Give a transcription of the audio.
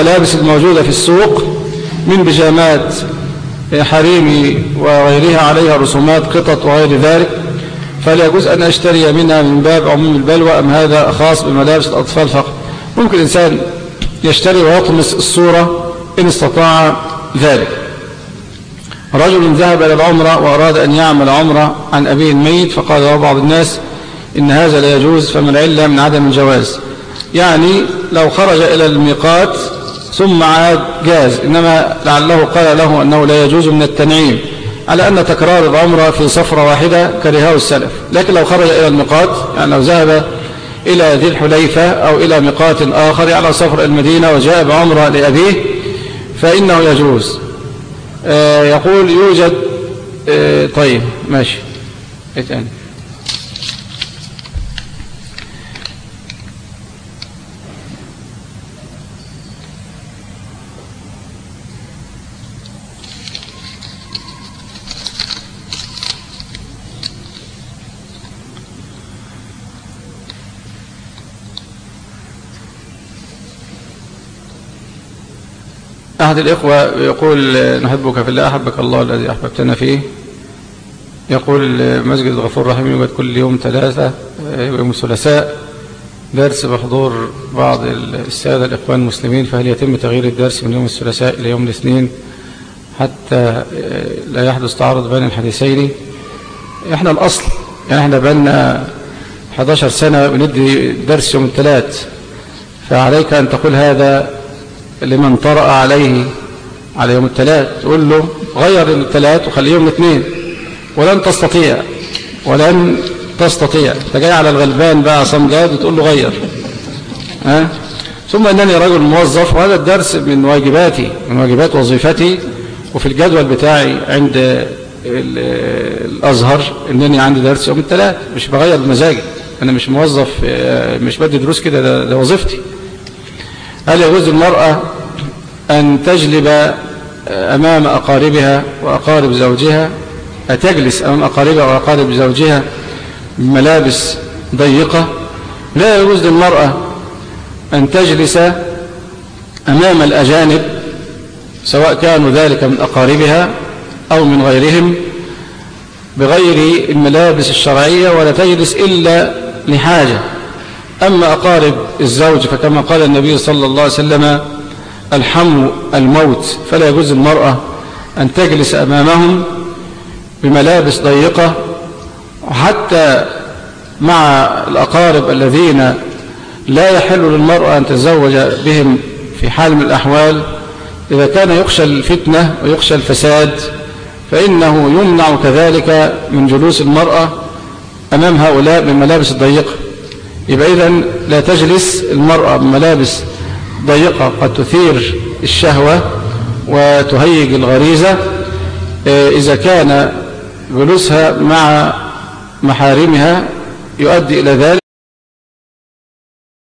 الملابس الموجودة في السوق من بجامات حريمي وغيرها عليها رسومات قطط وغير ذلك. فلا يجوز أن أشتري منها من باب عموم البلوى أم هذا خاص بملابس الأطفال فقط؟ ممكن الإنسان يشتري ويطمس الصورة إن استطاع ذلك. رجل ذهب إلى العمرة وأراد أن يعمل عمرة عن أبيه الميت فقال له بعض الناس إن هذا لا يجوز فمن العلة من عدم الجواز. يعني لو خرج إلى الميقات ثم عاد جاز. إنما لعله قال له أنه لا يجوز من التنعيم على أن تكرار العمرة في صفرة واحدة كرهه السلف. لكن لو خرج إلى الميقات يعني لو ذهب إلى ذي الحليفة أو إلى ميقات آخر على صفر المدينة وجاء بعمرة لأبيه فإنه يجوز. آه يقول يوجد آه طيب ماشي. إيه أحد الإخوة يقول نحبك في الله أحبك الله الذي أحببتنا فيه. يقول مسجد الغفور الرحيم يوجد كل يوم ثلاثة يوم الثلاثاء درس بحضور بعض السادة الإخوان المسلمين فهل يتم تغيير الدرس من يوم الثلاثاء إلى يوم الاثنين؟ حتى لا يحدث تعارض بين الحديثين. إحنا الأصل يعني إحنا بقالنا 11 سنة بندي درس يوم الثلاث. فعليك أن تقول هذا لمن طرأ عليه على يوم الثلاث تقول له غير الثلاث وخليه يوم الاثنين. ولن تستطيع ولن تستطيع. انت جاي على الغلبان بقى عصام جاد وتقول له غير. ها؟ ثم إنني رجل موظف وهذا الدرس من واجباتي من واجبات وظيفتي وفي الجدول بتاعي عند الأزهر إنني عندي درس يوم الثلاث. مش بغير بمزاجي أنا مش موظف مش بدي دروس كده ده, ده وظيفتي. هل يجوز المرأة أن تجلب أمام أقاربها وأقارب زوجها أتجلس أمام أقاربها وأقارب زوجها بملابس ضيقة. لا يجوز للمرأة أن تجلس أمام الأجانب سواء كانوا ذلك من أقاربها أو من غيرهم بغير الملابس الشرعية ولا تجلس إلا لحاجة. أما أقارب الزوج فكما قال النبي صلى الله عليه وسلم الحم الموت فلا يجوز المرأة أن تجلس أمامهم بملابس ضيقة. وحتى مع الأقارب الذين لا يحل للمرأة أن تتزوج بهم في حال من الأحوال إذا كان يخشى الفتنة ويخشى الفساد فإنه يمنع كذلك من جلوس المرأة أمام هؤلاء بالملابس الضيقة يبقى إذا لا تجلس المرأة بملابس ضيقة قد تثير الشهوة وتهيج الغريزة إذا كان جلوسها مع محارمها يؤدي إلى ذلك.